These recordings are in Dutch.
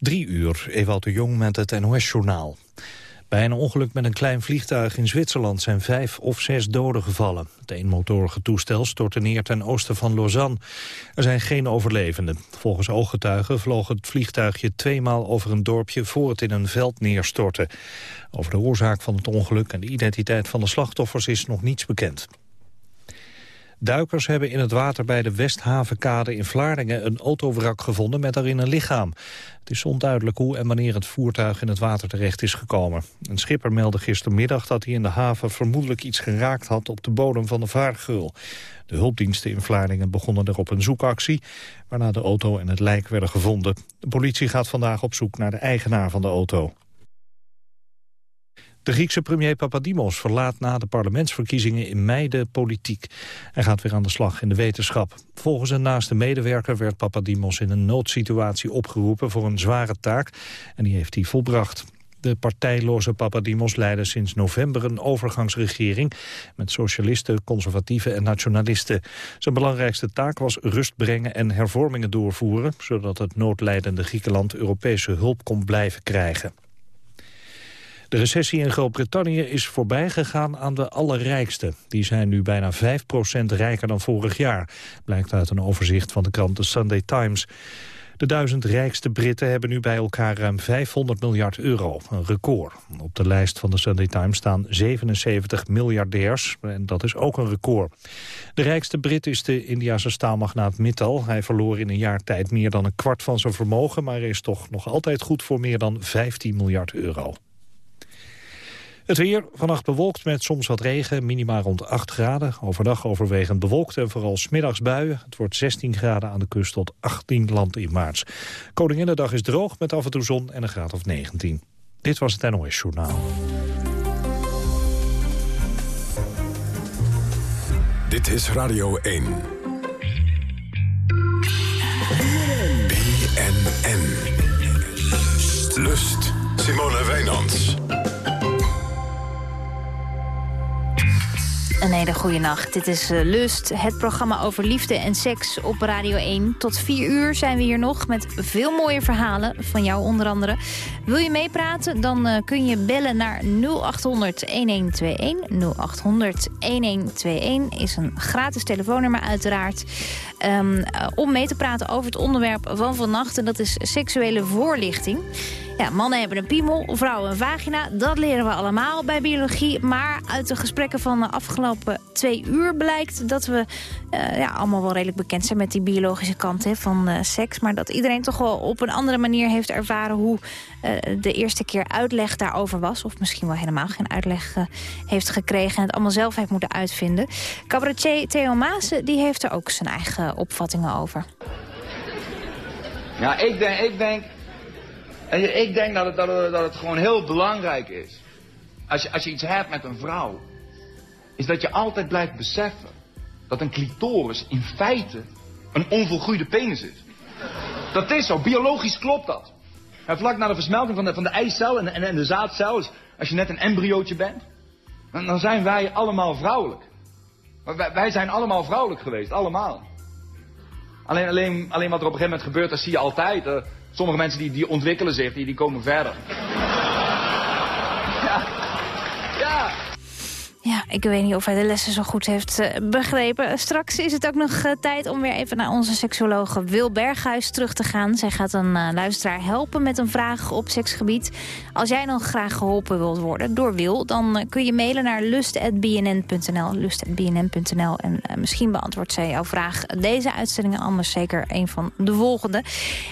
Drie uur, Ewout de Jong met het NOS-journaal. Bij een ongeluk met een klein vliegtuig in Zwitserland zijn vijf of zes doden gevallen. Het eenmotorige toestel stortte neer ten oosten van Lausanne. Er zijn geen overlevenden. Volgens ooggetuigen vloog het vliegtuigje tweemaal over een dorpje voor het in een veld neerstortte. Over de oorzaak van het ongeluk en de identiteit van de slachtoffers is nog niets bekend. Duikers hebben in het water bij de Westhavenkade in Vlaardingen een autowrak gevonden met daarin een lichaam. Het is onduidelijk hoe en wanneer het voertuig in het water terecht is gekomen. Een schipper meldde gistermiddag dat hij in de haven vermoedelijk iets geraakt had op de bodem van de vaargeul. De hulpdiensten in Vlaardingen begonnen erop een zoekactie, waarna de auto en het lijk werden gevonden. De politie gaat vandaag op zoek naar de eigenaar van de auto. De Griekse premier Papadimos verlaat na de parlementsverkiezingen in mei de politiek. Hij gaat weer aan de slag in de wetenschap. Volgens een naaste medewerker werd Papadimos in een noodsituatie opgeroepen voor een zware taak en die heeft hij volbracht. De partijloze Papadimos leidde sinds november een overgangsregering... met socialisten, conservatieven en nationalisten. Zijn belangrijkste taak was rust brengen en hervormingen doorvoeren... zodat het noodlijdende Griekenland Europese hulp kon blijven krijgen. De recessie in Groot-Brittannië is voorbijgegaan aan de allerrijkste. Die zijn nu bijna 5% rijker dan vorig jaar, blijkt uit een overzicht van de krant The Sunday Times. De duizend rijkste Britten hebben nu bij elkaar ruim 500 miljard euro, een record. Op de lijst van de Sunday Times staan 77 miljardairs, en dat is ook een record. De rijkste Brit is de Indiase staalmagnaat Mittal. Hij verloor in een jaar tijd meer dan een kwart van zijn vermogen... maar is toch nog altijd goed voor meer dan 15 miljard euro. Het weer vannacht bewolkt met soms wat regen, minima rond 8 graden. Overdag overwegend bewolkt en vooral smiddags buien. Het wordt 16 graden aan de kust tot 18 land in maart. Koninginnedag is droog met af en toe zon en een graad of 19. Dit was het NOS Journaal. Dit is Radio 1. BNN. Lust. Simone Wijnands. Een hele goede nacht. Dit is uh, Lust, het programma over liefde en seks op Radio 1. Tot 4 uur zijn we hier nog met veel mooie verhalen, van jou onder andere. Wil je meepraten, dan uh, kun je bellen naar 0800-1121. 0800-1121 is een gratis telefoonnummer uiteraard. Um, uh, om mee te praten over het onderwerp van vannacht. En dat is seksuele voorlichting. Ja, mannen hebben een piemel, vrouwen een vagina. Dat leren we allemaal bij biologie. Maar uit de gesprekken van de afgelopen twee uur blijkt... dat we uh, ja, allemaal wel redelijk bekend zijn met die biologische kant van uh, seks. Maar dat iedereen toch wel op een andere manier heeft ervaren... hoe uh, de eerste keer uitleg daarover was. Of misschien wel helemaal geen uitleg heeft gekregen... en het allemaal zelf heeft moeten uitvinden. Cabaretier Theo Maassen die heeft er ook zijn eigen opvattingen over. Ja, ik denk... Ik denk en ik denk dat het, dat, het, dat het gewoon heel belangrijk is. Als je, als je iets hebt met een vrouw. Is dat je altijd blijft beseffen. Dat een clitoris in feite een onvolgroeide penis is. Dat is zo. Biologisch klopt dat. En vlak na de versmelting van de, van de eicel en, en, en de zaadcel. als je net een embryootje bent. Dan, zijn wij allemaal vrouwelijk. Wij zijn allemaal vrouwelijk geweest. Allemaal. Alleen, alleen, alleen wat er op een gegeven moment gebeurt, dat zie je altijd. Uh, Sommige mensen die, die ontwikkelen zich, die, die komen verder. Ik weet niet of hij de lessen zo goed heeft uh, begrepen. Straks is het ook nog uh, tijd om weer even naar onze seksuologe Wil Berghuis terug te gaan. Zij gaat een uh, luisteraar helpen met een vraag op seksgebied. Als jij nog graag geholpen wilt worden door Wil... dan kun je mailen naar lust.bnn.nl lust.bnn.nl en misschien beantwoordt zij jouw vraag deze uitzending... anders zeker een van de volgende.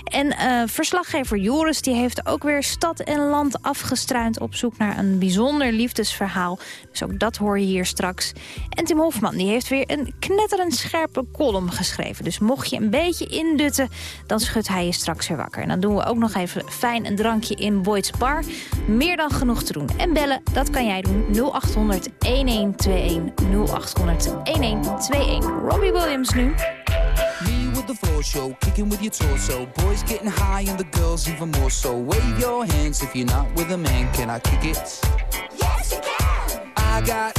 En verslaggever Joris die heeft ook weer stad en land afgestruind... op zoek naar een bijzonder liefdesverhaal. Dus ook dat hoor je hier straks. En Tim Hofman die heeft weer een knetterend scherpe column geschreven. Dus mocht je een beetje indutten, dan schudt hij je straks weer wakker. En dan doen we ook nog even fijn een drankje in Boyd's Bar. Meer dan genoeg te doen. En bellen, dat kan jij doen. 0800 1121 0800 1121. Robbie Williams nu. The floor show, kicking with your torso. Boys getting high and the girls even more so. Wave your hands if you're not with a man. Can I kick it? Yes, you can. I got,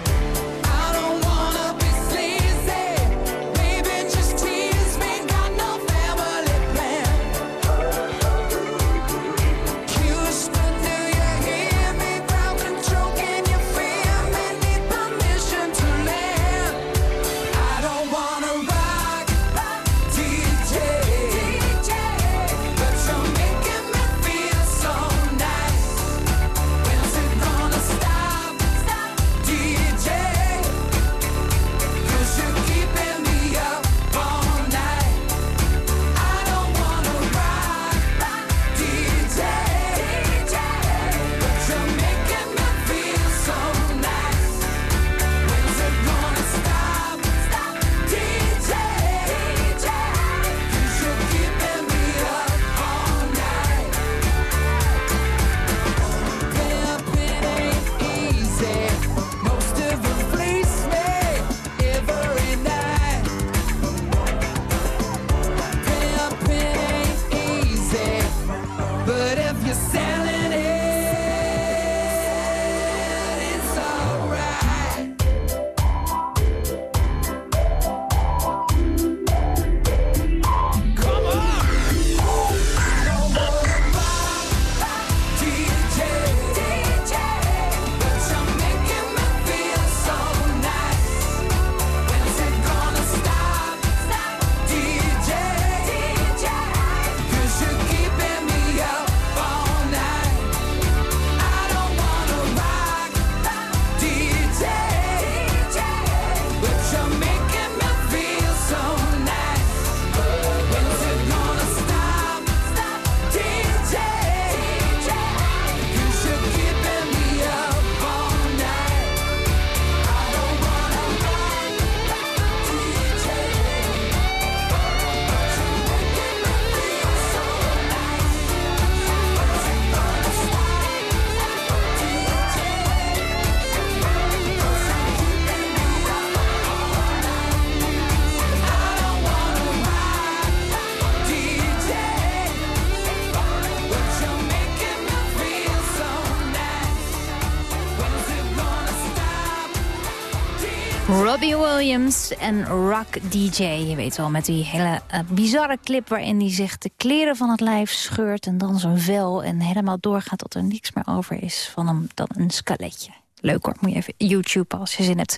En Rock DJ. Je weet wel, met die hele uh, bizarre clip waarin hij zich de kleren van het lijf scheurt... en dan zo'n vel en helemaal doorgaat tot er niks meer over is van hem dan een skeletje. Leuk hoor, moet je even YouTube als je zin hebt.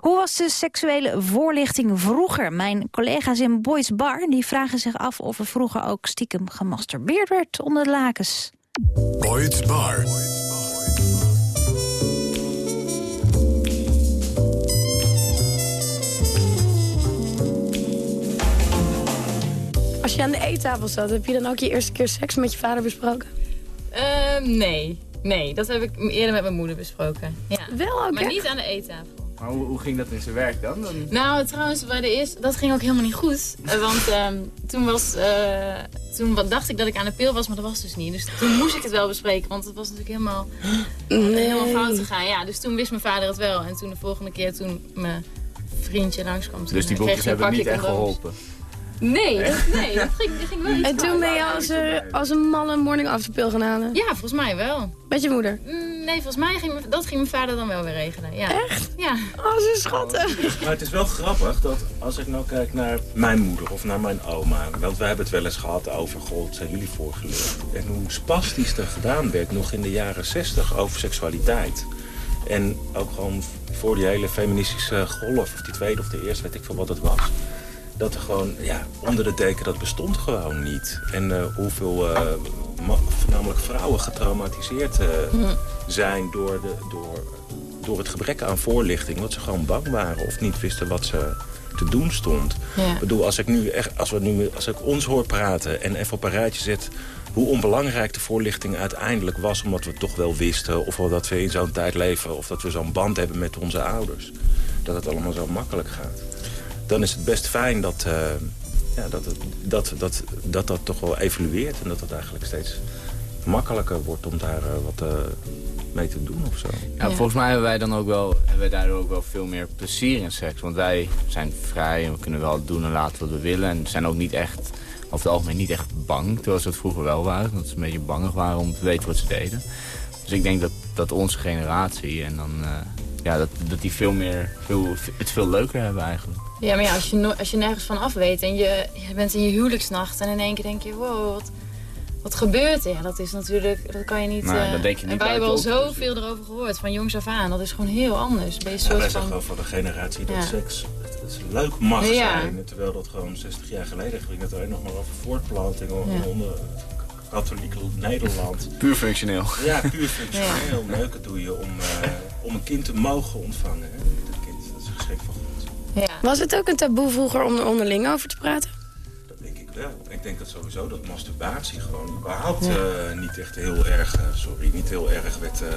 Hoe was de seksuele voorlichting vroeger? Mijn collega's in Boys Bar die vragen zich af of er vroeger ook stiekem gemasturbeerd werd onder de lakens. Boys Bar. Als je aan de eettafel zat, heb je dan ook je eerste keer seks met je vader besproken? Ehm, nee. Nee, dat heb ik eerder met mijn moeder besproken. Ja. Wel ook, Maar niet aan de eettafel. Maar hoe, hoe ging dat in zijn werk dan? dan... Nou, trouwens, bij de eerste, dat ging ook helemaal niet goed. Eh, Want ehm, toen, was, eh, toen dacht ik dat ik aan de pil was, maar dat was dus niet. Dus toen moest ik het wel bespreken, want het was natuurlijk helemaal, Nee. helemaal fout gegaan. Ja, dus toen wist mijn vader het wel. En toen de volgende keer toen mijn vriendje langskwam, toen Dus die kreeg boekjes hebben niet echt condooms. geholpen. Nee, dat, nee, dat ging, dat ging wel iets En toen ben je als, een- als een malle morning after pil gaan halen? Ja, volgens mij wel. Met je moeder? Mm, Nee, volgens mij ging mijn- dat ging mijn vader dan wel weer regelen. Ja. Echt? Ja. Oh, ze schattig. Maar het is wel grappig dat als ik nou kijk naar mijn moeder of naar mijn oma. Want we hebben het wel eens gehad over, god, zijn jullie voorgeleerd. En hoe spastisch er gedaan werd nog in de jaren zestig over seksualiteit. En ook gewoon voor die hele feministische golf, of die tweede of de eerste, weet ik veel wat het was. Dat er gewoon, ja, onder de deken, dat bestond gewoon niet. En eh, hoeveel, ma- voornamelijk vrouwen getraumatiseerd eh, zijn door, de, door, door het gebrek aan voorlichting. Dat ze gewoon bang waren of niet wisten wat ze te doen stond. Ja. Ik bedoel, als ik, nu echt, als, we nu, als ik ons hoor praten en even op een rijtje zet... hoe onbelangrijk de voorlichting uiteindelijk was... omdat we het toch wel wisten of dat we in zo'n tijd leven... of dat we zo'n band hebben met onze ouders. Dat het allemaal zo makkelijk gaat. Dan is het best fijn dat, eh, ja, dat, het, dat, dat, dat dat toch wel evolueert... en dat het eigenlijk steeds makkelijker wordt om daar eh, wat, eh, mee te doen of zo. Ja, Volgens mij hebben wij dan ook wel, hebben wij daardoor ook wel veel meer plezier in seks. Want wij zijn vrij en we kunnen wel doen en laten wat we willen. En zijn ook niet echt, over het algemeen niet echt bang. Terwijl ze het vroeger wel waren. Dat ze een beetje bangig waren om te weten wat ze deden. Dus ik denk dat, dat onze generatie en dan... eh, ja, dat, dat die veel meer, veel, het veel leuker hebben eigenlijk. Ja, maar ja, als je, no- als je nergens van af weet en je, je bent in je huwelijksnacht en in één keer denk je, wow, wat, wat gebeurt er? Ja, dat is natuurlijk, dat kan je niet... Eh, dat denk je niet en wij hebben al buitenop, zoveel erover gehoord, van jongs af aan. Dat is gewoon heel anders. Ben je Ja, soort wij zijn gewoon van de generatie dat Ja. seks het, het leuk mag Ja. zijn. Terwijl dat gewoon 60 jaar geleden ging het alleen nog maar over voortplanting Ja. onder katholiek Nederland. Puur functioneel. Ja, puur functioneel. Neuken doe je om, eh, om een kind te mogen ontvangen. Hè. Was het ook een taboe vroeger om er onderling over te praten? Dat denk ik wel. Ik denk dat sowieso dat masturbatie gewoon überhaupt eh, niet echt heel erg, eh, sorry, niet heel erg werd eh,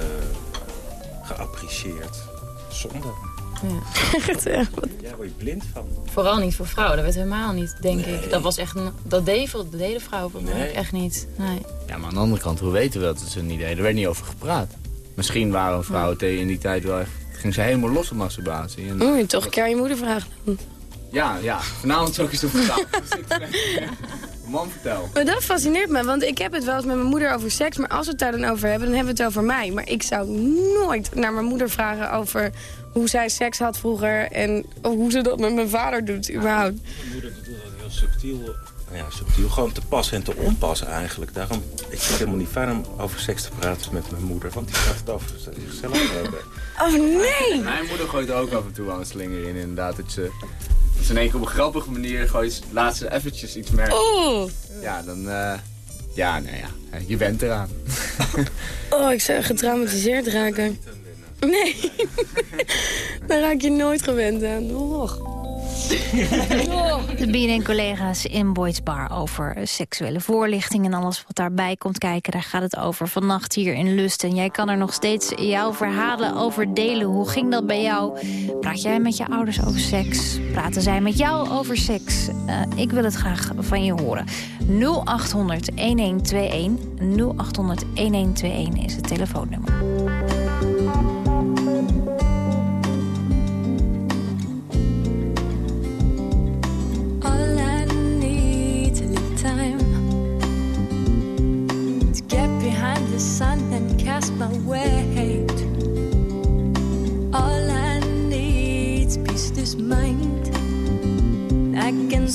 geapprecieerd. Zonde. Echt, ja. Ja, word je blind van. Vooral niet voor vrouwen, dat werd helemaal niet, denk ik. Dat was echt dat deden vrouwen voor mij Nee. echt niet. Nee. Ja, maar aan de andere kant, hoe weten we dat ze het niet deden? Er werd niet over gepraat. Misschien waren vrouwen tegen in die tijd wel echt... Ging ze helemaal los op masturbatie. En, toch een keer aan je moeder vragen. ja, ja. Vanavond ook eens op de tafel. Man, vertel. Maar dat fascineert me, want ik heb het wel eens met mijn moeder over seks. Maar als we het daar dan over hebben, dan hebben we het over mij. Maar ik zou nooit naar mijn moeder vragen over hoe zij seks had vroeger. En hoe ze dat met mijn vader doet, überhaupt. Mijn moeder doet dat heel subtiel. Nou ja, subtiel. Gewoon te pas en te onpas eigenlijk. Daarom, ik vind het helemaal niet fijn om over seks te praten met mijn moeder. Want die gaat het over zichzelf hebben. Oh nee! Mijn moeder gooit ook af en toe aan een slinger in, inderdaad. Dat ze, dat ze in één keer op een grappige manier gooit, laat ze eventjes iets merken. Oh, Ja, dan... eh, ja, nou ja, je bent eraan. oh ik zou getraumatiseerd raken. Nee, daar raak je nooit gewend aan. Och. De BNN-collega's in Boyd's Bar over seksuele voorlichting... en alles wat daarbij komt kijken. Daar gaat het over vannacht hier in Lust. En jij kan er nog steeds jouw verhalen over delen. Hoe ging dat bij jou? Praat jij met je ouders over seks? Praten zij met jou over seks? Eh, ik wil het graag van je horen. 0800-1121. 0800-1121 is het telefoonnummer.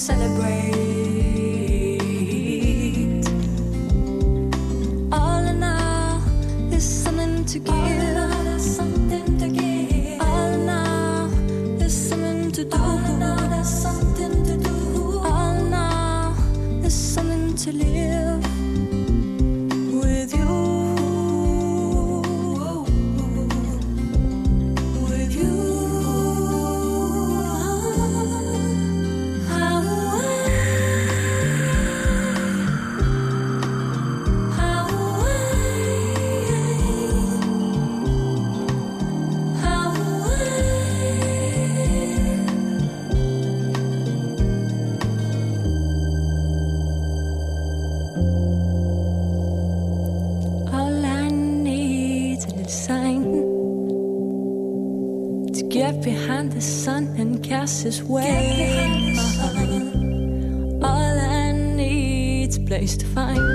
Celebrate. All in all, there's something to give. Something to give. All in all, there's something to do. There's something to do. All in all, there's something to live cast his way. All I need's place to find,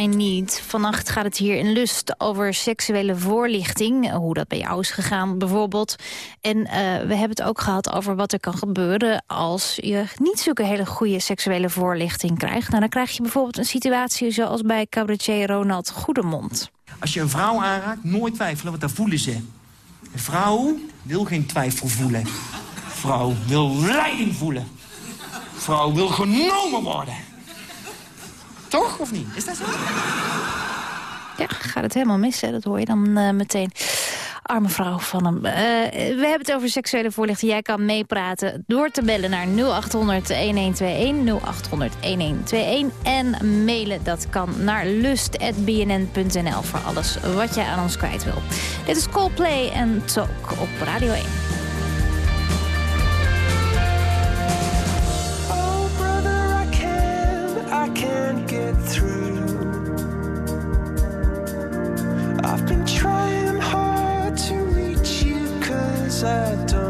I Need. Vannacht gaat het hier in Lust over seksuele voorlichting. Hoe dat bij jou is gegaan bijvoorbeeld. En eh, we hebben het ook gehad over wat er kan gebeuren... als je niet zulke hele goede seksuele voorlichting krijgt. Nou, dan krijg je bijvoorbeeld een situatie zoals bij cabaretier Ronald Goedemond. Als je een vrouw aanraakt, nooit twijfelen, want daar voelen ze. Een vrouw wil geen twijfel voelen. Vrouw wil leiding voelen. Vrouw wil genomen worden. Toch, of niet? Is dat zo? Ja, gaat het helemaal mis, hè? dat hoor je dan eh, meteen. Arme vrouw van hem. Eh, we hebben het over seksuele voorlichting. Jij kan meepraten door te bellen naar 0800-1121, 0800-1121. En mailen, dat kan naar lust.bnn.nl voor alles wat jij aan ons kwijt wil. Dit is Coldplay en Talk op Radio 1. Can't, get through. I've been trying hard to reach you, cause I don't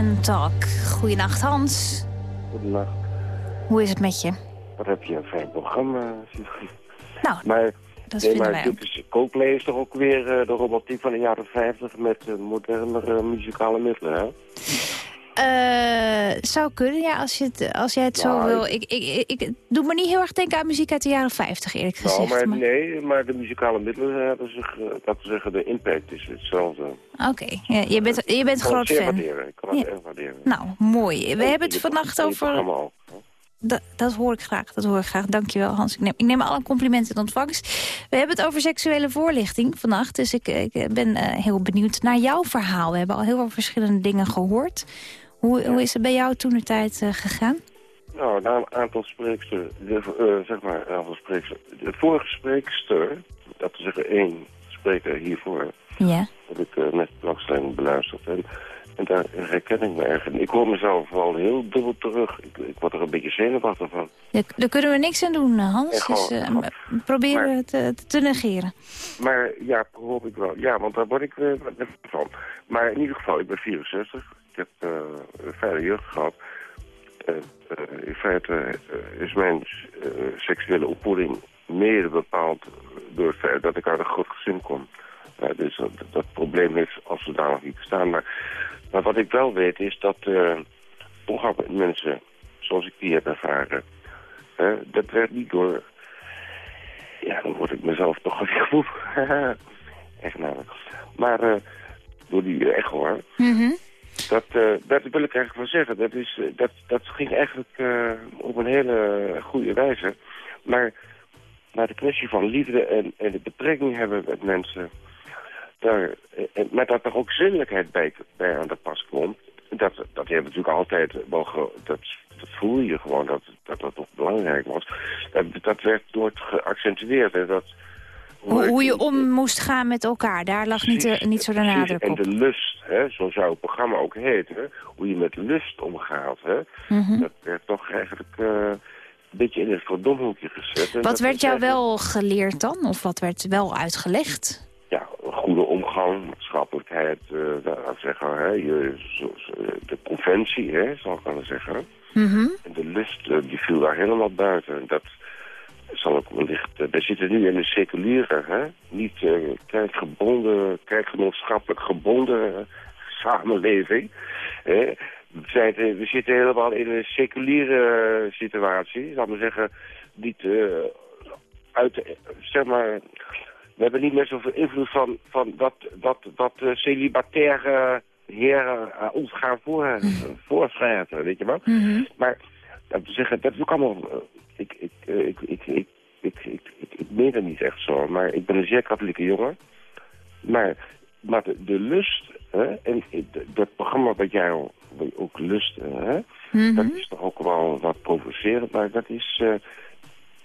en Talk. Goedenacht, Hans. Goedenacht. Hoe is het met je? Wat heb je een fijn programma. Nou, maar, dat nee, maar dit is, Coldplay is toch ook weer eh, de romantiek van de jaren 50 met modernere muzikale middelen, hè? Eh, zou kunnen, ja, als, je het, als jij het zo Nou, wil. Ik, ik, ik, ik doe me niet heel erg denken aan muziek uit de jaren 50, eerlijk Nou, gezegd. maar, maar- nee, maar de muzikale middelen hebben zich, eh, dat te zeggen, de impact is hetzelfde. Oké, ja, je bent, je bent groot fan. waarderen. Ik kan het Ja. erg waarderen. Nou, mooi. We En hebben het vannacht over... Dat, dat hoor ik graag, dat hoor ik graag. Dankjewel Hans. Ik neem, ik neem alle complimenten in ontvangst. We hebben het over seksuele voorlichting vannacht. Dus ik, ik ben eh, heel benieuwd naar jouw verhaal. We hebben al heel veel verschillende dingen gehoord. Hoe, hoe is het bij jou toen de tijd eh, gegaan? Nou, na een aantal spreekster, de, eh, zeg maar, een aantal spreekster. De vorige spreekster, dat te zeggen één spreker hiervoor, Ja. heb ik eh, met belangstelling beluisterd. En, en daar herken ik me erg in. Ik hoor mezelf wel heel dubbel terug. Ik, ik word er een beetje zenuwachtig van. Daar, daar kunnen we niks aan doen, eh, Hans. Gewoon- Dus eh, proberen het eh, te, te negeren. Maar ja, hoop ik wel. Ja, want daar word ik eh, van. Maar in ieder geval, ik ben 64. Ik heb eh, een fijne jeugd gehad. Eh, in feite eh, is mijn seksuele opvoeding mede bepaald door het feit dat ik uit een groot gezin kom. Dus dat, dat probleem heeft als zodanig niet bestaan. Maar, maar wat ik wel weet is dat omgang mensen zoals ik die heb ervaren... dat werd niet door ja, dan word ik mezelf toch goed. Echt namelijk. Maar door die echo, hoor. Dat, eh, dat wil ik eigenlijk wel zeggen. Dat, is, eh, dat, dat ging eigenlijk eh, op een hele goede wijze. Maar naar de kwestie van liefde en, en de betrekking hebben met mensen... Daar, maar dat er ook zinnelijkheid bij, bij aan de pas komt... Dat, dat heeft natuurlijk altijd ge- dat, dat voel je gewoon, dat dat, dat toch belangrijk was. Dat, dat werd nooit geaccentueerd. En dat, Hoe, hoe je om moest gaan met elkaar, daar lag niet, de- niet zo de nadruk En op. de lust, hè, zo zou het programma ook heten, hoe je met lust omgaat. Hè, Mhm. Dat werd toch eigenlijk eh, een beetje in het verdomhoekje gezet. En Wat werd jou eigenlijk, wel geleerd dan? Of wat werd wel uitgelegd? Ja, een goede omgang, maatschappelijkheid, we zeggen, hè, je, de conventie, hè, zal ik maar zeggen. Mhm. En de lust, eh, die viel daar helemaal buiten. Dat zal ook wellicht... eh, we zitten nu in een seculiere, hè? niet eh kerkgebonden, kerkgenootschappelijk gebonden eh, samenleving. Hè? We, zijn, we zitten helemaal in een seculiere situatie, zal ik maar zeggen, niet uit, zeg maar... We hebben niet meer zoveel invloed van, van dat, dat, dat celibataire heren ons gaan voor, voorschrijven, weet je wel. Maar dat zeggen, dat is ook allemaal... eh, ik, ik, ik, ik, ik, ik, ik, ik, ik meen dat niet echt zo, maar ik ben een zeer katholieke jongen. Maar, maar de, de lust, hè, en dat programma wat jij ook lust, hè, dat is toch ook wel wat provocerend, maar dat is... eh,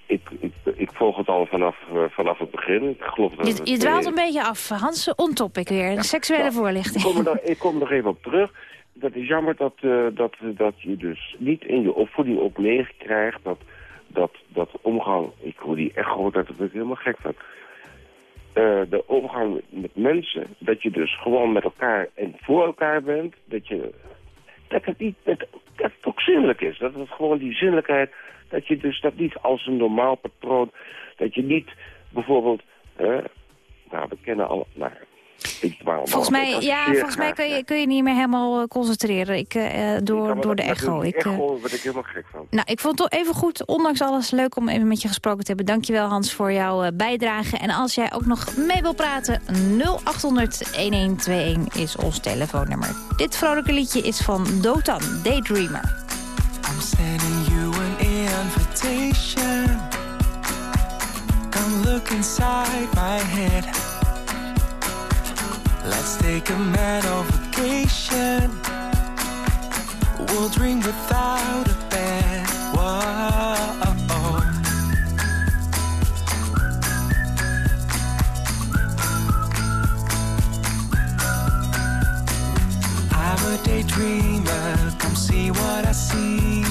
ik, ik, ik volg het al vanaf, eh, vanaf het begin. Ik geloof dat Je, dwaalt een beetje af. Hans, on topic weer. Seksuele ik voorlichting. kom, er, ik kom er nog even op terug. Dat is jammer dat, dat, dat je dus niet in je opvoeding ook meekrijgt dat, dat, dat omgang... Ik hoor die echo, dat ik helemaal gek van. Eh, de omgang met mensen, dat je dus gewoon met elkaar en voor elkaar bent, dat je dat het niet dat, dat het ook zinnelijk is. Dat het gewoon die zinnelijkheid, dat je dus dat niet als een normaal patroon, dat je niet bijvoorbeeld, nou we kennen al, nou, ik Volgens mij, Ik ja, volgens mij kun je, kun je niet meer helemaal eh, concentreren ik, eh, eh, door, door de dat- echo. Ik, eh, echo word ik helemaal gek van. nou, ik vond het toch even goed, ondanks alles, leuk om even met je gesproken te hebben. Dankjewel Hans voor jouw eh, bijdrage. En als jij ook nog mee wil praten, 0800-1121 is ons telefoonnummer. Dit vrolijke liedje is van Dotan, Daydreamer. I'm sending you an invitation. Come look inside my head. Let's take a mental vacation. We'll dream without a bed. Whoa. I'm a daydreamer, come see what I see.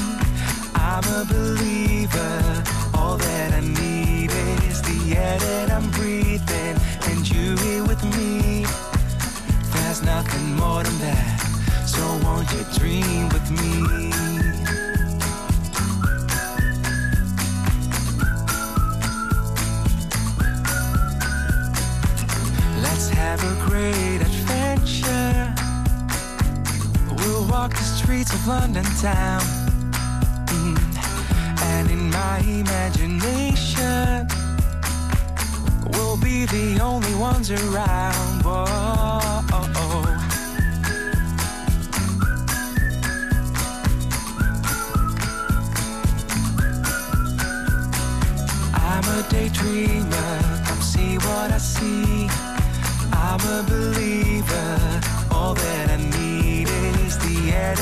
I'm a believer, all that I need build dream with me. Let's have a great adventure. We'll walk the streets of London town. Mm. And in my imagination, we'll be the only ones around. Whoa. A daydreamer, come see what I see. I'm a believer, all that I need is the air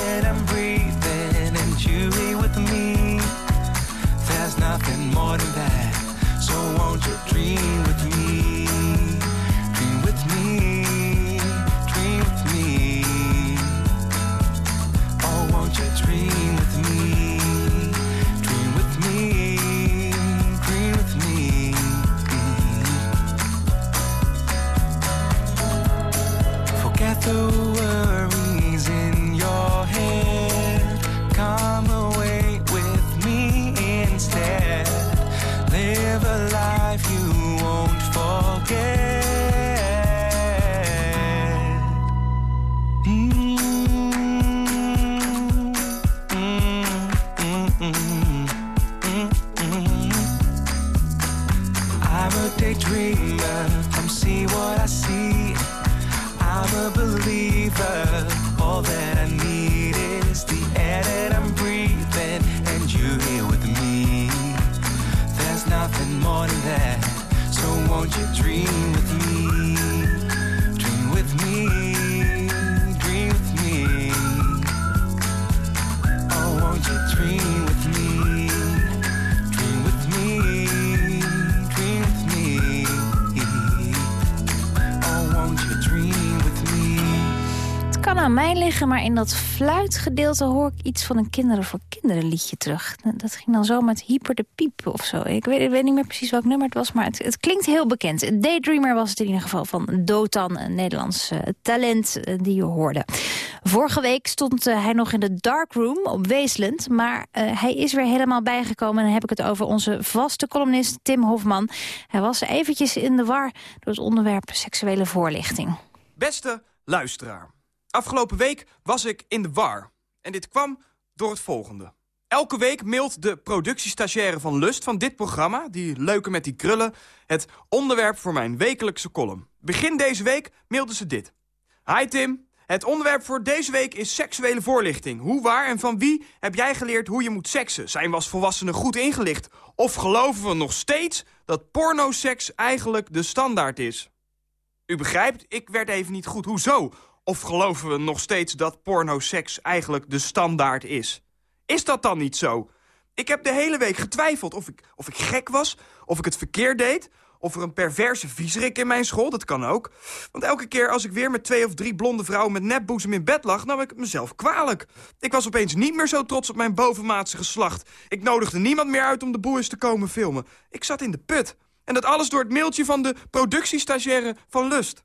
in dat fluitgedeelte hoor ik iets van een Kinderen voor Kinderen liedje terug. Dat ging dan zo met Hyper de Piep of zo. Ik weet, ik weet niet meer precies welk nummer het was, maar het, het klinkt heel bekend. Daydreamer was het in ieder geval van Dotan, een Nederlands eh, talent eh, die je hoorde. Vorige week stond eh, hij nog in de darkroom op Weesland, maar hij is weer helemaal bijgekomen. En dan heb ik het over onze vaste columnist Tim Hofman. Hij was eventjes in de war door het onderwerp seksuele voorlichting. Beste luisteraar. Afgelopen week was ik in de war. En dit kwam door het volgende. Elke week mailt de productiestagiaire van Lust van dit programma... die leuke met die krullen, het onderwerp voor mijn wekelijkse column. Begin deze week mailde ze dit. Hi Tim, het onderwerp voor deze week is seksuele voorlichting. Hoe, waar en van wie heb jij geleerd hoe je moet seksen? Zijn we als volwassenen goed ingelicht? Of geloven we nog steeds dat pornoseks eigenlijk de standaard is? U begrijpt, ik werd even niet goed. Hoezo? Of geloven we nog steeds dat pornoseks eigenlijk de standaard is? Is dat dan niet zo? Ik heb de hele week getwijfeld of ik, of ik gek was, of ik het verkeerd deed... of er een perverse viezerik in mijn school, dat kan ook. Want elke keer als ik weer met twee of drie blonde vrouwen... met nepboezem in bed lag, nam ik mezelf kwalijk. Ik was opeens niet meer zo trots op mijn bovenmaatse geslacht. Ik nodigde niemand meer uit om de boers te komen filmen. Ik zat in de put. En dat alles door het mailtje van de productiestagiaire van Lust.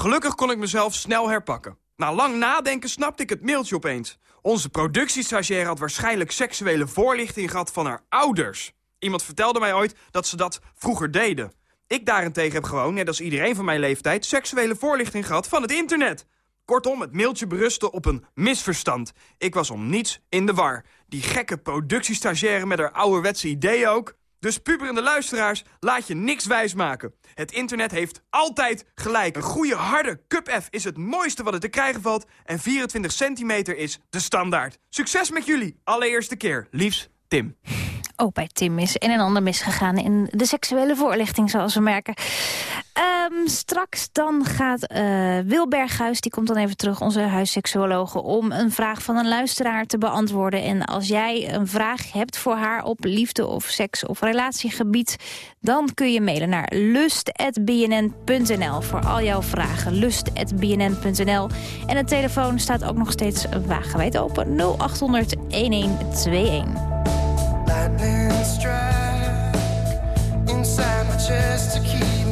Gelukkig kon ik mezelf snel herpakken. Na lang nadenken snapte ik het mailtje opeens. Onze productiestagiaire had waarschijnlijk seksuele voorlichting gehad van haar ouders. Iemand vertelde mij ooit dat ze dat vroeger deden. Ik daarentegen heb gewoon, net als iedereen van mijn leeftijd... seksuele voorlichting gehad van het internet. Kortom, het mailtje berustte op een misverstand. Ik was om niets in de war. Die gekke productiestagiaire met haar ouderwetse ideeën ook. Dus puberende luisteraars, laat je niks wijsmaken. Het internet heeft altijd gelijk. Een goede harde cup-F is het mooiste wat er te krijgen valt... en 24 centimeter is de standaard. Succes met jullie, allereerste keer. Liefs, Tim. Ook bij Tim is een en ander misgegaan in de seksuele voorlichting, zoals we merken. Ehm, straks dan gaat eh Wil Berghuis, die komt dan even terug, onze huisseksuologe... om een vraag van een luisteraar te beantwoorden. En als jij een vraag hebt voor haar op liefde of seks of relatiegebied... dan kun je mailen naar lust.bnn.nl voor al jouw vragen. Lust.bnn.nl. En de telefoon staat ook nog steeds wagenwijd open. 0800 1121. Lightning strike inside my chest to keep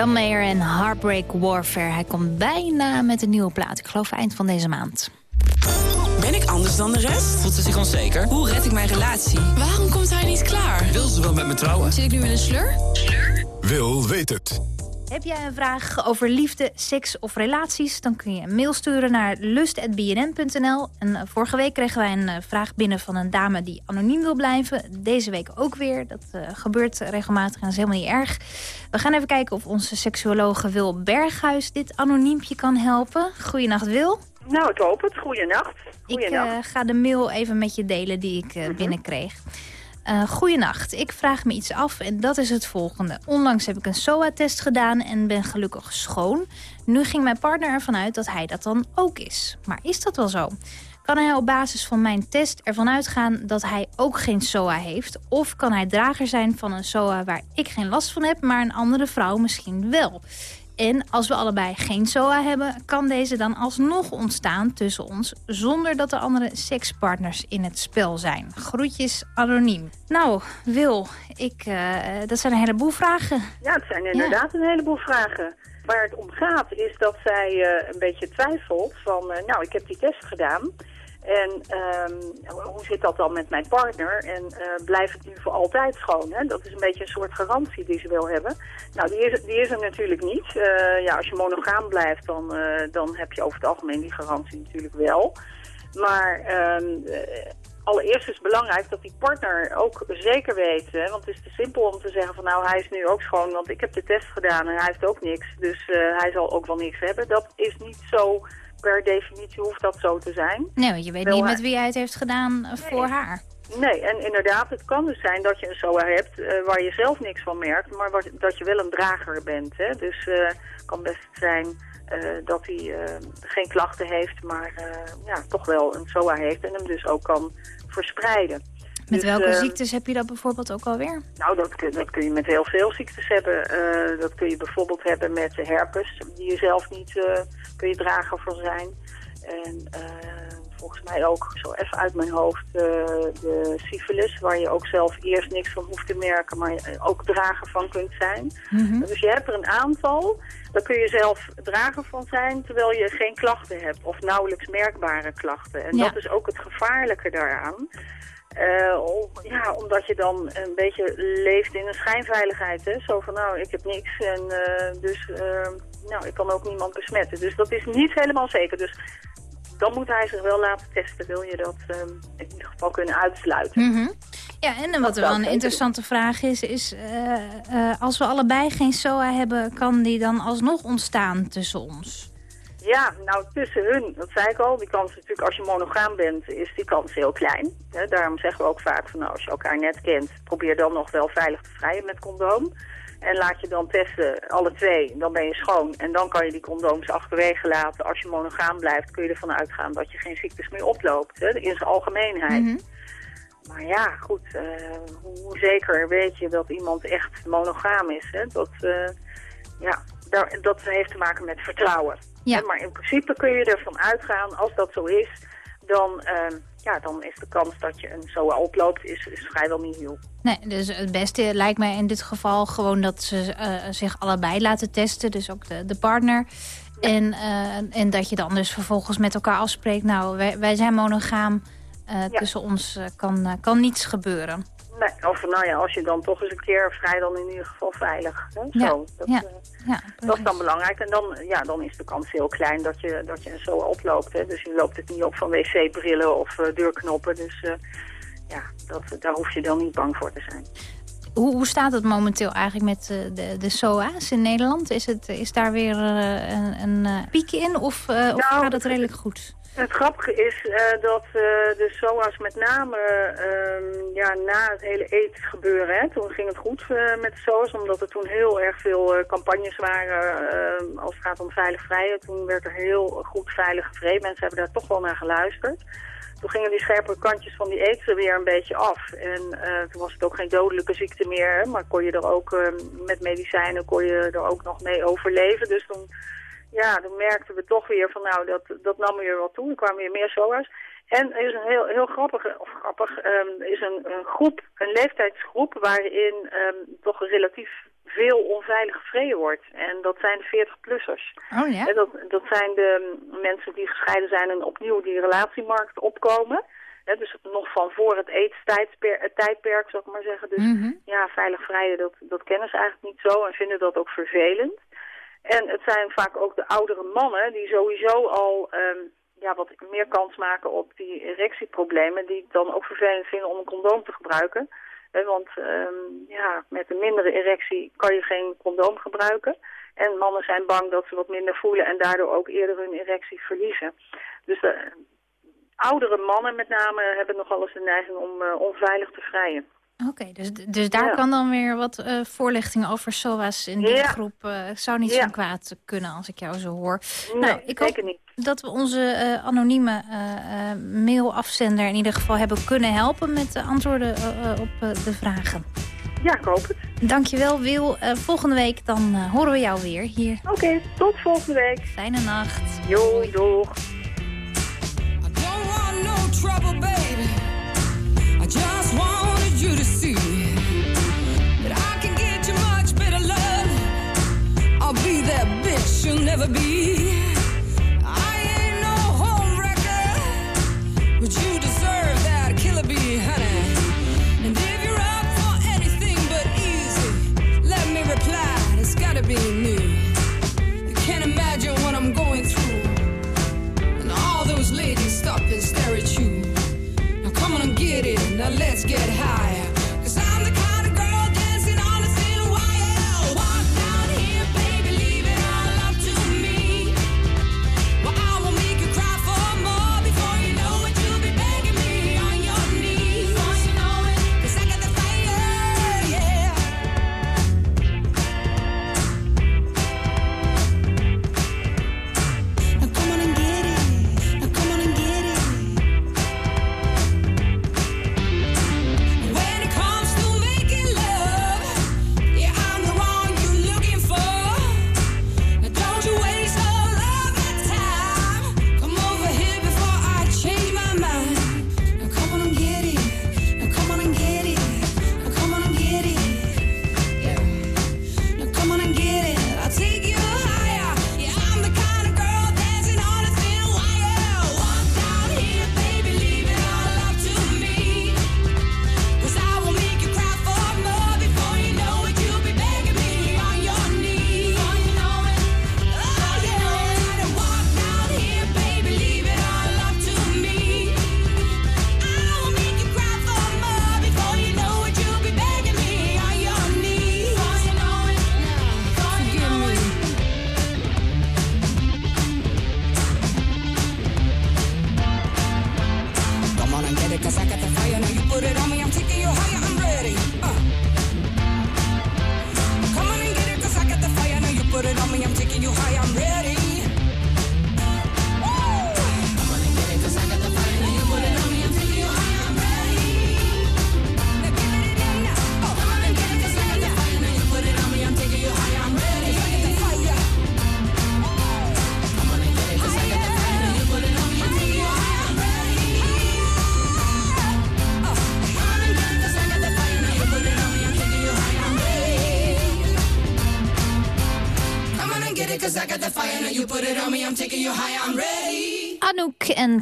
John Mayer en Heartbreak Warfare. Hij komt bijna met een nieuwe plaat. Ik geloof eind van deze maand. Ben ik anders dan de rest? Voelt ze zich onzeker? Hoe red ik mijn relatie? Waarom komt hij niet klaar? Wil ze wel met me trouwen? Zit ik nu in een slur? Wil weet het. Heb jij een vraag over liefde, seks of relaties? Dan kun je een mail sturen naar lust.bnn.nl. En eh, vorige week kregen wij een eh, vraag binnen van een dame die anoniem wil blijven. Deze week ook weer. Dat eh, gebeurt regelmatig en is helemaal niet erg. We gaan even kijken of onze seksuologe Wil Berghuis dit anoniempje kan helpen. Goedenacht Wil. Nou, ik hoop het. Goeienacht. Ik eh, ga de mail even met je delen die ik eh, binnenkreeg. Eh goeienacht, ik vraag me iets af en dat is het volgende. Onlangs heb ik een SOA-test gedaan en ben gelukkig schoon. Nu ging mijn partner ervan uit dat hij dat dan ook is. Maar is dat wel zo? Kan hij op basis van mijn test ervan uitgaan dat hij ook geen SOA heeft? Of kan hij drager zijn van een SOA waar ik geen last van heb, maar een andere vrouw misschien wel? En als we allebei geen SOA hebben, kan deze dan alsnog ontstaan tussen ons... zonder dat er andere sekspartners in het spel zijn. Groetjes anoniem. Nou, Wil, ik, eh, dat zijn een heleboel vragen. Ja, het zijn inderdaad een heleboel vragen. Waar het om gaat is dat zij eh, een beetje twijfelt van... eh, nou, ik heb die test gedaan... En ehm, hoe zit dat dan met mijn partner? En eh, blijft het nu voor altijd schoon? Hè? Dat is een beetje een soort garantie die ze wil hebben. Nou, die is, die is er natuurlijk niet. Eh, ja, als je monogaam blijft, dan, eh, dan heb je over het algemeen die garantie natuurlijk wel. Maar ehm, eh, allereerst is het belangrijk dat die partner ook zeker weet. Want het is te simpel om te zeggen van nou, hij is nu ook schoon, want ik heb de test gedaan en hij heeft ook niks. Dus hij zal ook wel niks hebben. Dat is niet zo, per definitie hoeft dat zo te zijn. Nee, want je weet niet met wie hij het heeft gedaan eh, voor haar. Nee, en inderdaad, het kan dus zijn dat je een SOA hebt eh, waar je zelf niks van merkt, maar wat, dat je wel een drager bent. Hè? Dus eh, het kan best zijn dat hij geen klachten heeft, maar ja, toch wel een SOA heeft en hem dus ook kan verspreiden. Met Dus, welke eh, ziektes heb je dat bijvoorbeeld ook alweer? Nou, dat kun, dat kun je met heel veel ziektes hebben. Eh, dat kun je bijvoorbeeld hebben met de herpes, die je zelf niet eh, kun je drager van zijn. En volgens mij ook, zo even uit mijn hoofd, de syfilis, waar je ook zelf eerst niks van hoeft te merken, maar je ook drager van kunt zijn. Dus je hebt er een aantal, daar kun je zelf drager van zijn, terwijl je geen klachten hebt of nauwelijks merkbare klachten. En Ja. dat is ook het gevaarlijke daaraan. Om- ja, omdat je dan een beetje leeft in een schijnveiligheid. Hè? Zo van, nou, ik heb niks en eh, dus, eh, nou, ik kan ook niemand besmetten. Dus dat is niet helemaal zeker. Dus dan moet hij zich wel laten testen. Wil je dat eh, in ieder geval kunnen uitsluiten. Mhm. Ja, en wat zou wel een interessante vraag is, is eh, als we allebei geen SOA hebben, kan die dan alsnog ontstaan tussen ons? Ja, nou tussen hun, dat zei ik al, die kans is natuurlijk als je monogaam bent, is die kans heel klein. Hè, daarom zeggen we ook vaak van nou, als je elkaar net kent, probeer dan nog wel veilig te vrijen met condoom. En laat je dan testen, alle twee, dan ben je schoon. En dan kan je die condooms achterwege laten. Als je monogaam blijft, kun je ervan uitgaan dat je geen ziektes meer oploopt. Hè, in zijn algemeenheid. Maar ja, goed, eh, hoe, zeker weet je dat iemand echt monogaam is? Hè? Dat, eh, ja, dat heeft te maken met vertrouwen. Hè, Maar in principe kun je ervan uitgaan, als dat zo is, dan, eh, ja, dan is de kans dat je een SOA oploopt is, is vrijwel nihil. Nee, dus het beste lijkt mij in dit geval gewoon dat ze eh, zich allebei laten testen. Dus ook de, de partner. En, eh, en dat je dan dus vervolgens met elkaar afspreekt. Nou, wij, wij zijn monogaam. Eh, Tussen ons kan, kan niets gebeuren. Nee, of nou ja, als je dan toch eens een keer vrij, dan in ieder geval veilig. Hè? Ja, Zo, dat, ja, eh, ja, dat is dan belangrijk. En dan, ja, dan is de kans heel klein dat je, dat je een SOA oploopt. Hè? Dus je loopt het niet op van wc-brillen of eh, deurknoppen. Dus eh, ja, dat, daar hoef je dan niet bang voor te zijn. Hoe, hoe staat het momenteel eigenlijk met de, de SOA's in Nederland? Is, het, is daar weer een, een piek in of, of gaat het redelijk goed? Het grappige is eh, dat eh, de SOA's met name ehm, ja, na het hele AIDS gebeuren, hè, toen ging het goed eh, met de SOA's, omdat er toen heel erg veel campagnes waren ehm, als het gaat om veilig vrijen. Toen werd er heel goed veilig gevreden. Mensen hebben daar toch wel naar geluisterd. Toen gingen die scherpe kantjes van die er weer een beetje af. En toen was het ook geen dodelijke ziekte meer, hè, maar kon je er ook ehm, met medicijnen kon je er ook nog mee overleven. Dus toen ja, dan merkten we toch weer van nou, dat, dat nam weer wat toe. Er kwamen weer meer SOA's. En er is een heel, heel grappige, of grappig, er is een, een groep, een leeftijdsgroep waarin ehm, toch relatief veel onveilig vreden wordt. En dat zijn de 40-plussers. Oh ja? En dat, dat zijn de mensen die gescheiden zijn en opnieuw die relatiemarkt opkomen. Dus nog van voor het AIDS-tijdperk, het tijdperk, zou ik maar zeggen. Dus Mhm. ja, veilig vrije, dat, dat kennen ze eigenlijk niet zo en vinden dat ook vervelend. En het zijn vaak ook de oudere mannen die sowieso al ehm, ja, wat meer kans maken op die erectieproblemen... die het dan ook vervelend vinden om een condoom te gebruiken. Want ehm, ja, met een mindere erectie kan je geen condoom gebruiken. En mannen zijn bang dat ze wat minder voelen en daardoor ook eerder hun erectie verliezen. Dus de oudere mannen met name hebben nogal eens de neiging om eh, onveilig te vrijen. Oké, dus, dus daar Ja. kan dan weer wat eh, voorlichting over SOA's in die Ja. groep. eh, zou niet Ja. zo kwaad kunnen als ik jou zo hoor. Nee, nou, ik hoop niet. dat we onze eh, anonieme eh, eh, mailafzender in ieder geval hebben kunnen helpen met de antwoorden op eh, de vragen. Ja, ik hoop het. Dankjewel Wil. Eh, volgende week dan horen we jou weer hier. Oké, tot volgende week. Fijne nacht. Jo, doeg. don't want no trouble, baby. Never be.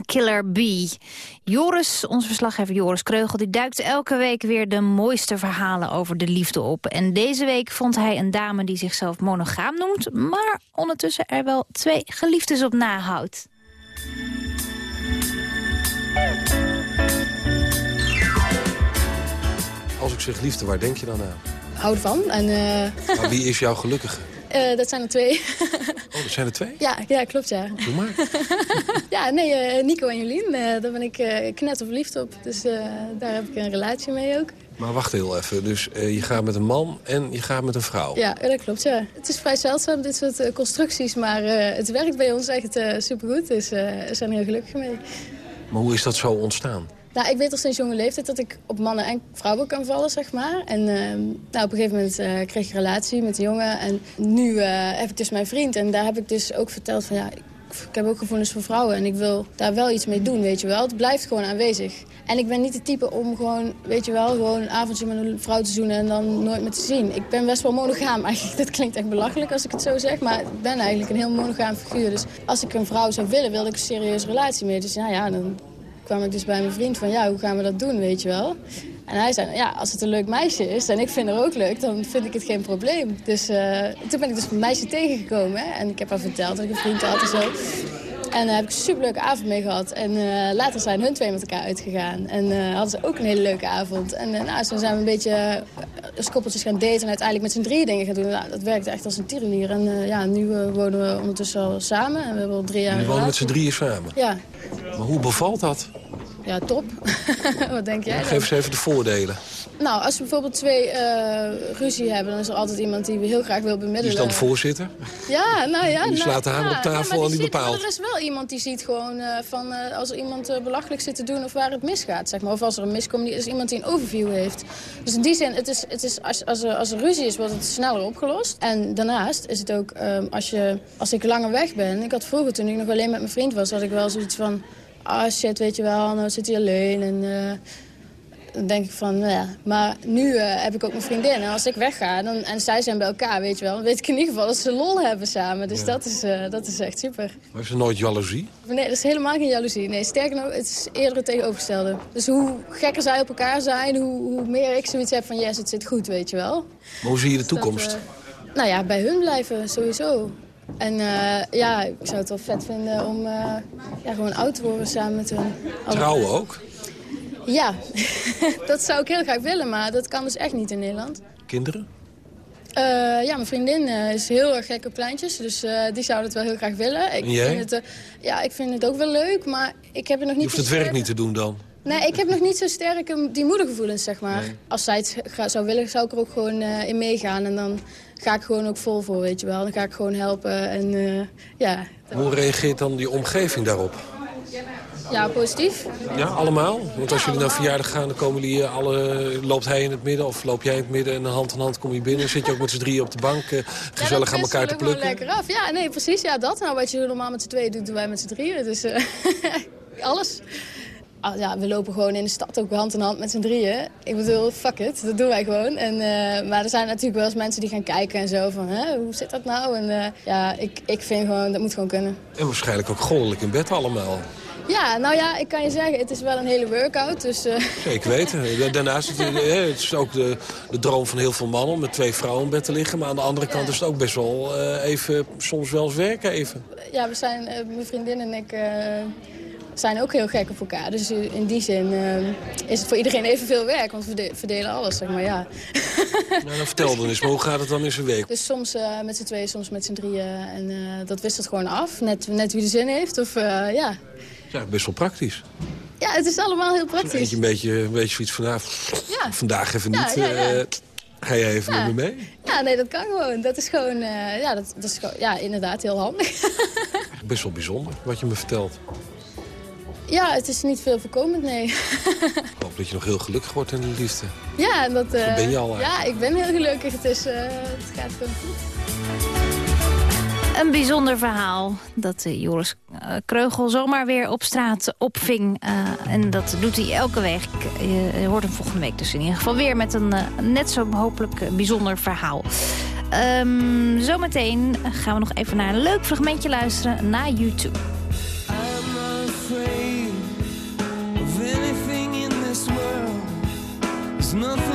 Killer B. Joris, onze verslaggever Joris Kreugel... die duikt elke week weer de mooiste verhalen over de liefde op. En deze week vond hij een dame die zichzelf monogaam noemt... maar ondertussen er wel twee geliefdes op nahoudt. Als ik zeg liefde, waar denk je dan aan? hou ervan. En eh, Maar wie is jouw gelukkige? Eh, dat zijn er twee. Oh, dat zijn er twee? ja, ja, klopt ja. Doe maar. ja, nee, eh, Nico en Jolien, eh, daar ben ik eh knetter verliefd op. Dus daar heb ik een relatie mee ook. Maar wacht heel even. Dus je gaat met een man en je gaat met een vrouw. Ja, dat klopt ja. Het is vrij zeldzaam, dit soort constructies. Maar het werkt bij ons echt supergoed. Dus we zijn heel gelukkig mee. Maar hoe is dat zo ontstaan? Nou, ik weet al sinds jonge leeftijd dat ik op mannen en vrouwen kan vallen, zeg maar. En ehm, nou, op een gegeven moment eh, kreeg ik een relatie met een jongen. En nu eh, heb ik dus mijn vriend. En daar heb ik dus ook verteld van, ja, ik heb ook gevoelens voor vrouwen en ik wil daar wel iets mee doen, weet je wel. Het blijft gewoon aanwezig. En ik ben niet de type om gewoon, weet je wel, gewoon een avondje met een vrouw te zoenen en dan nooit meer te zien. Ik ben best wel monogaam eigenlijk. Dat klinkt echt belachelijk als ik het zo zeg, maar ik ben eigenlijk een heel monogaam figuur. Dus als ik een vrouw zou willen, wilde ik een serieuze relatie mee. Dus nou ja, dan kwam ik dus bij mijn vriend van, ja, hoe gaan we dat doen, weet je wel. En hij zei, ja, als het een leuk meisje is en ik vind haar ook leuk, dan vind ik het geen probleem. Dus eh, toen ben ik dus een meisje tegengekomen en ik heb haar verteld dat ik een vriend had en zo. En daar heb ik een superleuke avond mee gehad. En eh, later zijn hun twee met elkaar uitgegaan. En eh, hadden ze ook een hele leuke avond. En uh, nou, zo zijn we een beetje als koppeltjes gaan daten en uiteindelijk met z'n drieën dingen gaan doen. Nou, dat werkte echt als een tierenlier. En ja, nu wonen we ondertussen al samen. En we hebben al drie jaar Jullie wonen met z'n drieën samen. Ja, Maar hoe bevalt dat? Ja top. Wat denk jij? Geef eens even de voordelen. Nou, als we bijvoorbeeld twee eh, ruzie hebben, dan is er altijd iemand die heel graag wil bemiddelen. Die is dan voorzitter. Ja, nou ja. Die nou, slaat de hamer ja, op tafel ja, en die bepaalt. Er is wel iemand die ziet gewoon eh, van eh, als er iemand belachelijk zit te doen of waar het misgaat, zeg maar. Of als er een miscommunicatie is iemand die een overview heeft. Dus in die zin, het is, het is, als, als, er, als er ruzie is, wordt het sneller opgelost. En daarnaast is het ook, ehm, als, je, als ik langer weg ben... Ik had vroeger, toen ik nog alleen met mijn vriend was, had ik wel zoiets van... Ah shit, weet je wel, nou zit hij alleen en... eh, dan denk ik van, nou ja. Maar nu eh, heb ik ook mijn vriendin. En als ik wegga dan, en zij zijn bij elkaar, weet je wel... dan weet ik in ieder geval dat ze lol hebben samen. Dus Ja. dat, is, eh, dat is echt super. Maar is er nooit jaloezie? Nee, dat is helemaal geen jaloezie. Nee, sterker nog, het is eerder het tegenovergestelde. Dus hoe gekker zij op elkaar zijn, hoe, hoe meer ik zoiets heb van... yes, het zit goed, weet je wel. Maar hoe zie je de Dus dat, toekomst? nou ja, bij hun blijven, sowieso. En eh, ja, ik zou het wel vet vinden om eh, ja, gewoon oud te worden samen met hun. Trouwen ook? Ja, dat zou ik heel graag willen, maar dat kan dus echt niet in Nederland. Kinderen? Eh, ja, mijn vriendin is heel erg gek op kleintjes, dus die zou dat wel heel graag willen. Ik jij? Vind het, ja, ik vind het ook wel leuk, maar ik heb er nog Je niet... hoeft het werk niet te doen dan. Nee, ik heb nog niet zo sterk die moedergevoelens, zeg maar. Nee. Als zij het zou willen, zou ik er ook gewoon in meegaan. En dan ga ik gewoon ook vol voor, weet je wel. Dan ga ik gewoon helpen en eh, ja. Hoe reageert dan die omgeving daarop? Ja, positief. Ja, allemaal? Want als jullie naar verjaardag gaan, dan komen jullie alle... Loopt hij in het midden of loop jij in het midden en hand in hand kom je binnen? Zit je ook met z'n drieën op de bank eh, gezellig aan elkaar te plukken? lekker af. Ja, nee, precies. Ja, dat. Nou, wat je normaal met z'n tweeën doet, doen wij met z'n drieën. Dus eh, alles. Ah, ja, we lopen gewoon in de stad ook hand in hand met z'n drieën. Ik bedoel, fuck it, dat doen wij gewoon. En, eh, maar er zijn natuurlijk wel eens mensen die gaan kijken en zo van, hè, hoe zit dat nou? En eh, ja, ik, ik vind gewoon, dat moet gewoon kunnen. En waarschijnlijk ook goddelijk in bed allemaal. Ja, nou ja, ik kan je zeggen, het is wel een hele workout. Dus Zeker weten. Da- Daarnaast is het, het is ook de, de droom van heel veel mannen om met twee vrouwen in bed te liggen. Maar aan de andere kant is het ook best wel even, soms wel eens werken even. ja, we zijn, mijn vriendin en ik zijn ook heel gek op elkaar. Dus in die zin eh, is het voor iedereen evenveel werk, want we verde- verdelen alles, zeg maar, ja. Nou, dan vertel dan eens, maar hoe gaat het dan in zijn week? Dus soms eh, met z'n tweeën, soms met z'n drieën. En eh, dat wisselt gewoon af, net, net wie de zin heeft. Of, eh, ja. Eigenlijk best wel praktisch. ja, het is allemaal heel praktisch. een beetje, een beetje zoiets van, nou, Ja. vandaag even Ja, niet. ja, ja. ga jij even Ja. met me mee? Ja, nee, dat kan gewoon. Dat is gewoon, ja, dat, dat is gewoon, ja, inderdaad heel handig. Best wel bijzonder wat je me vertelt. Ja, het is niet veel voorkomend, nee. Ik hoop dat je nog heel gelukkig wordt in de liefde. ja, en dat... eh, ben je al, Ja, ik ben heel gelukkig. Het, is, eh, het gaat gewoon goed. Een bijzonder verhaal dat eh, Joris eh, Kreugel zomaar weer op straat opving. Eh, en dat doet hij elke week. Je, hoort hem volgende week dus in ieder geval weer met een eh, net zo hopelijk eh, bijzonder verhaal. Ehm, zometeen gaan we nog even naar een leuk fragmentje luisteren naar YouTube. I'm not afraid There's nothing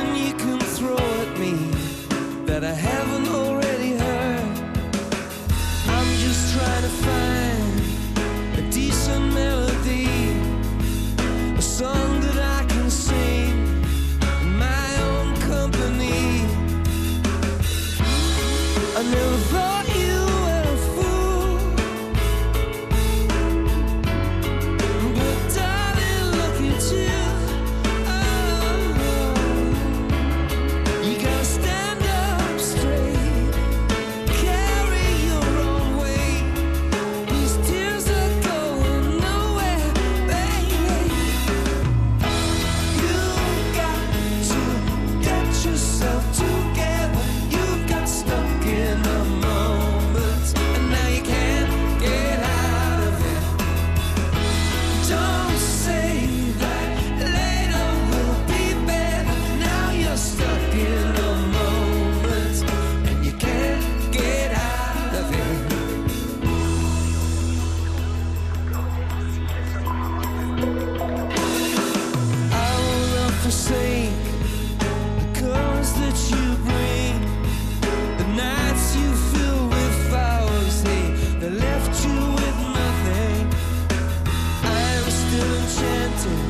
enchanted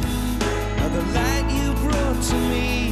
by the light you brought to me.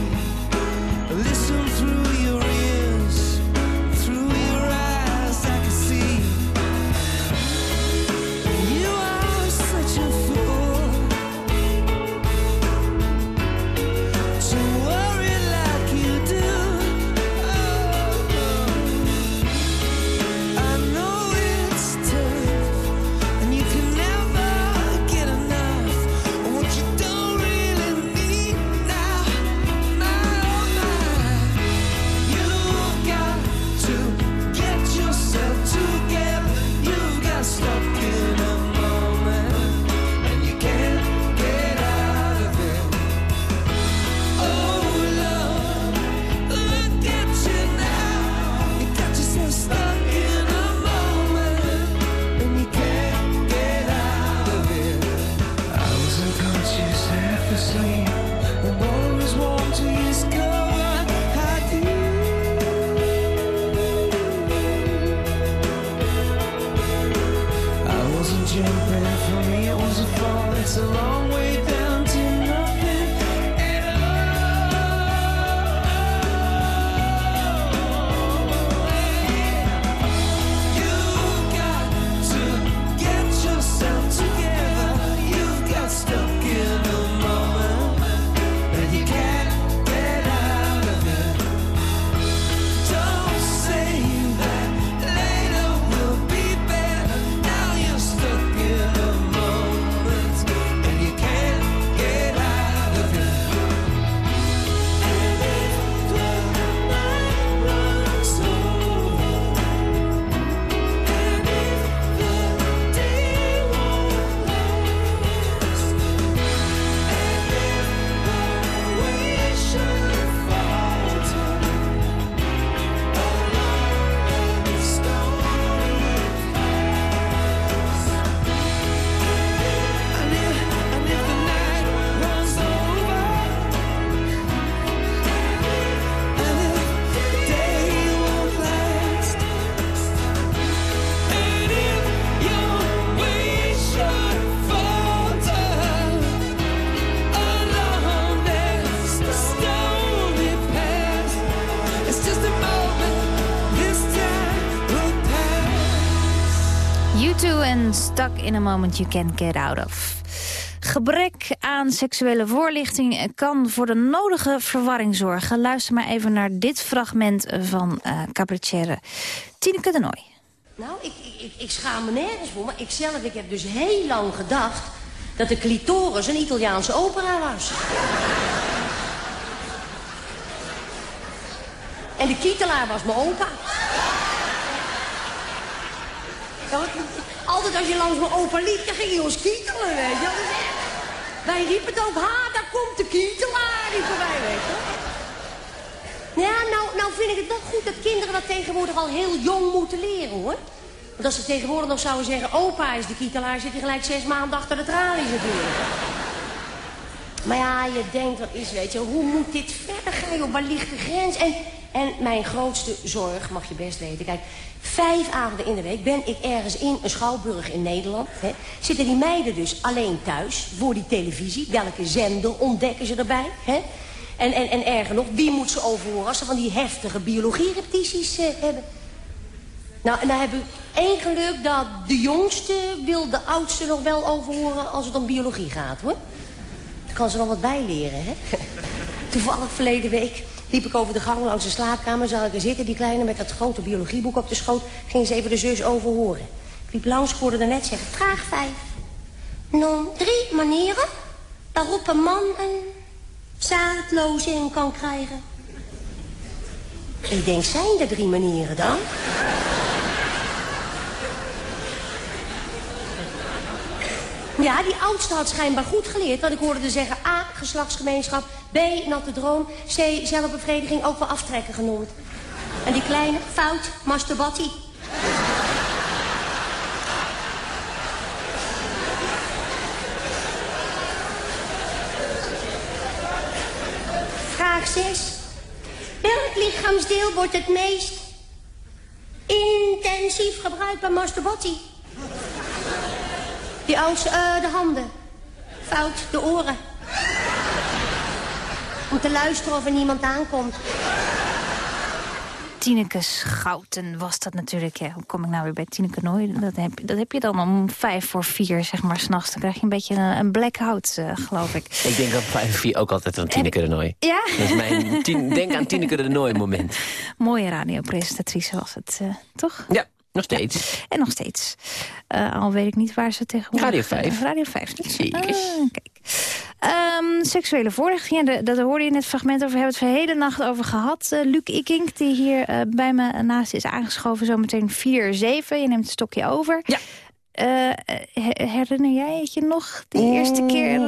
In a moment you can't get out of. Gebrek aan seksuele voorlichting kan voor de nodige verwarring zorgen. Luister maar even naar dit fragment van uh, cabaretière Tineke de Nooi. Nou, ik, ik, ik schaam me nergens voor, maar ik zelf, ik heb dus heel lang gedacht... dat de clitoris een Italiaanse opera was. en de kietelaar was mijn opa. Altijd als je langs mijn opa liep, dan ging hij ons kietelen, weet je. Dat. Wij riepen het ook, ha, daar komt de kietelaar, riepen wij, weet je. Ja, nou, nou vind ik het wel goed dat kinderen dat tegenwoordig al heel jong moeten leren, hoor. Want als ze tegenwoordig nog zouden zeggen, opa is de kietelaar... zit hij gelijk zes maanden achter de tralies natuurlijk. Maar ja, je denkt, wat is, weet je, hoe moet dit verder gaan, joh? Waar ligt de grens? En, en mijn grootste zorg, mag je best weten, kijk... Vijf avonden in de week ben ik ergens in een schouwburg in Nederland. Hè, zitten die meiden dus alleen thuis voor die televisie. Welke zender ontdekken ze erbij? Hè? En, en, en erger nog, wie moet ze overhoren als ze van die heftige biologie-repetities eh, hebben? Nou, en dan heb ik één geluk dat de jongste wil de oudste nog wel overhoren als het om biologie gaat, hoor. Dan kan ze nog wat bijleren, hè? Toevallig verleden week liep ik over de gang langs de slaapkamer. Zag ik er zitten, die kleine met dat grote biologieboek op de schoot. Ging ze even de zus overhoren. Ik liep langs, hoorde er net zeggen, vraag vijf. Noem drie manieren waarop een man een zaadlozing kan krijgen. Ik denk, zijn er drie manieren dan? Ja, die oudste had schijnbaar goed geleerd. Want ik hoorde er zeggen A, geslachtsgemeenschap. B, natte droom. C, zelfbevrediging, ook wel aftrekken genoemd. En die kleine, fout, masturbatie. Vraag 6. Welk lichaamsdeel wordt het meest intensief gebruikt bij masturbatie? Die oudste, uh, de handen. Fout, de oren. Om te luisteren of er niemand aankomt. Tineke Schouten was dat natuurlijk. Ja, hoe kom ik nou weer bij Tineke Nooi? Dat heb, dat heb je dan om vijf voor vier, zeg maar, s'nachts. Dan krijg je een beetje een, een blackout, uh, geloof ik. Ik denk dat vijf voor vier ook altijd aan Tineke de Nooi. Ja? Dat is mijn tien, denk aan Tineke de Nooi moment. Mooie radiopresentatrice was het, uh, toch? Ja. Nog steeds. Ja, en nog steeds. Uh, al weet ik niet waar ze tegenwoordig... Radio 5. Radio 5. Zeker. Ah, kijk. Um, seksuele voorlichting, ja, dat hoorde je in het fragment over. We hebben het de hele nacht over gehad. Uh, Luc Ikink, die hier bij me naast is aangeschoven. Zometeen 4-7. Je neemt het stokje over. Ja. herinner jij het je nog de eerste keer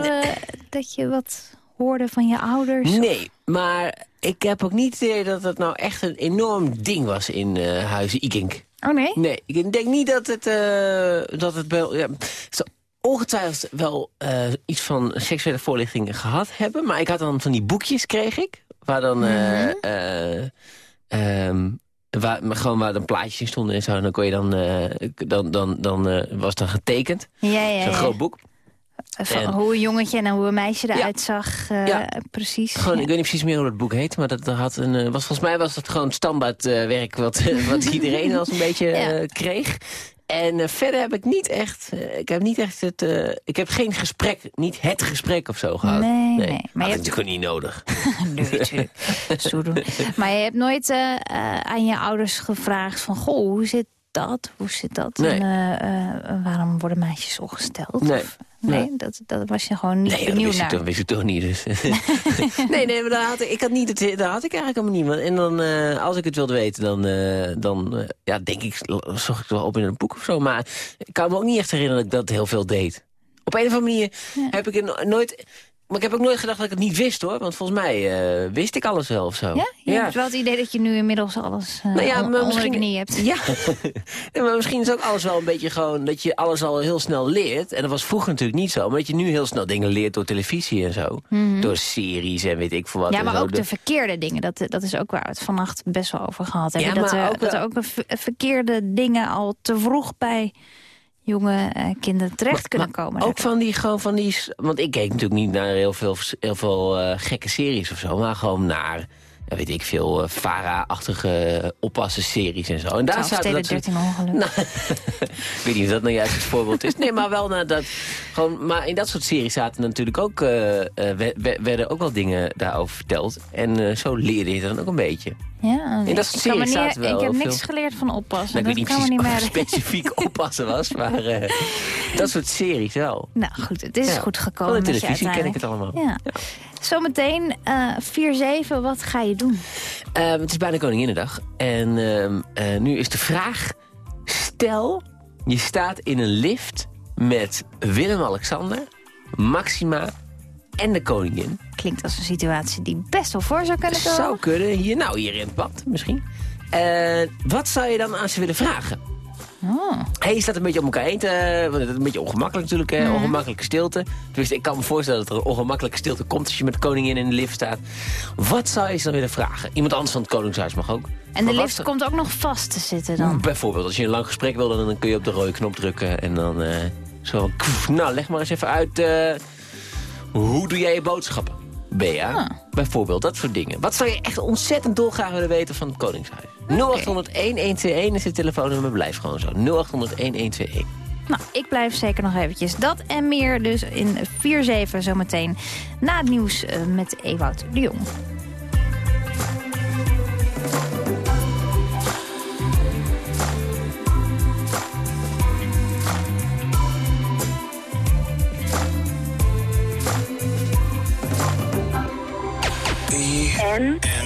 dat je wat hoorde van je ouders? Nee, of? maar ik heb ook niet het idee dat het nou echt een enorm ding was in Huizen Ikink. Oh nee? Nee, ik denk niet dat het, uh, dat het wel... Ja, ongetwijfeld wel uh, iets van seksuele voorlichting gehad hebben. Maar ik had dan van die boekjes, kreeg ik. Waar dan... Mm -hmm. uh, um, waar, gewoon waar dan plaatjes in stonden en zo. En dan kon je dan... dan, dan, dan was dan getekend. Ja, ja, Zo'n ja. groot boek. Van en, hoe een jongetje en hoe een meisje eruit ja. zag. Uh, ja. Precies. Gewoon, Ik weet niet precies meer hoe het boek heet. Maar dat, dat had een, uh, was, volgens mij was dat gewoon standaard uh, werk wat, wat iedereen als een beetje ja. kreeg. En verder heb ik niet echt... ik heb niet echt het... ik heb geen gesprek, niet het gesprek of zo gehad. Nee, nee. nee. Maar dat is natuurlijk gewoon niet nodig. nee, natuurlijk. Zo doen. Maar je hebt nooit aan je ouders gevraagd van... Goh, hoe zit dat? Hoe zit dat? Nee. En, waarom worden meisjes ongesteld? Nee. Of, Nee, dat, dat was je gewoon niet nee, benieuwd dat naar. Nee, dat wist ik toch niet. Dus. nee, nee, maar daar had ik, ik had niet het, daar had ik eigenlijk helemaal niemand. En dan, uh, als ik het wilde weten, dan, dan ja, denk ik, zocht ik het wel op in een boek of zo. Maar ik kan me ook niet echt herinneren dat ik dat heel veel deed. Op een of andere manier ja. heb ik het nooit... Maar ik heb ook nooit gedacht dat ik het niet wist, hoor. Want volgens mij uh, wist ik alles wel of zo. Ja? Je ja. hebt wel het idee dat je nu inmiddels alles uh, nou ja, maar misschien niet hebt. Ja, ja, maar misschien is ook alles wel een beetje gewoon... dat je alles al heel snel leert. En dat was vroeger natuurlijk niet zo. Maar dat je nu heel snel dingen leert door televisie en zo. Mhm. Mm -hmm. Door series en weet ik veel wat. Ja, maar ook de verkeerde dingen. Dat, dat is ook waar we het vannacht best wel over gehad hebben. Ja, dat, er, ook dat er ook verkeerde dingen al te vroeg bij jonge uh, kinderen terecht maar, kunnen maar komen. Ook van die, gewoon van die... Want ik keek natuurlijk niet naar heel veel, heel veel uh, gekke series of zo. Maar gewoon naar ja, weet ik veel, eh, Farah-achtige oppassen-series en zo. En daar zaten dat soort- 13 ongelukken. Nou, ik weet niet of dat nou juist het voorbeeld is. Nee, maar wel naar dat... Gewoon, maar in dat soort series zaten natuurlijk ook... eh, eh, we- we- werden ook wel dingen daarover verteld. En eh, zo leerde je dan ook een beetje. Ja, In dat soort series wel ik heb veel- niks geleerd van oppassen. Nou, ik weet dat niet kan me niet specifiek oppassen was, maar eh, dat soort series wel. Nou goed, het is Ja. goed gekomen. Van de televisie ken ik het allemaal. Ja. Zometeen eh 4-7, wat ga je doen? Ehm, het is bijna Koninginnedag. En ehm, eh, nu is de vraag... Stel, je staat in een lift met Willem-Alexander, Maxima en de koningin. Klinkt als een situatie die best wel voor zou kunnen komen. Zou kunnen. Hier, nou, hier in het pad misschien. Eh, wat zou je dan aan ze willen vragen? Oh. Staat een beetje om elkaar heen te... Want het is een beetje ongemakkelijk natuurlijk, hè? Mhm. Ongemakkelijke stilte. Dus ik kan me voorstellen dat er een ongemakkelijke stilte komt... als je met de koningin in de lift staat. Wat zou je ze dan willen vragen? Iemand anders van het koningshuis mag ook. En de Maar lift komt ook nog vast te zitten dan. Bijvoorbeeld, als je een lang gesprek wil, dan kun je op de rode knop drukken. En dan eh, zo... Nou, leg maar eens even uit... eh, hoe doe jij je boodschappen? Bea, Ah. bijvoorbeeld, dat soort dingen. Wat zou je echt ontzettend dolgraag willen weten van het Koningshuis? 0800-1121 is het telefoonnummer, blijf gewoon zo. 0800-1121. Nou, ik blijf zeker nog eventjes. Dat en meer dus in 4-7 zometeen. Na het nieuws eh, met Ewout de Jong. N. N.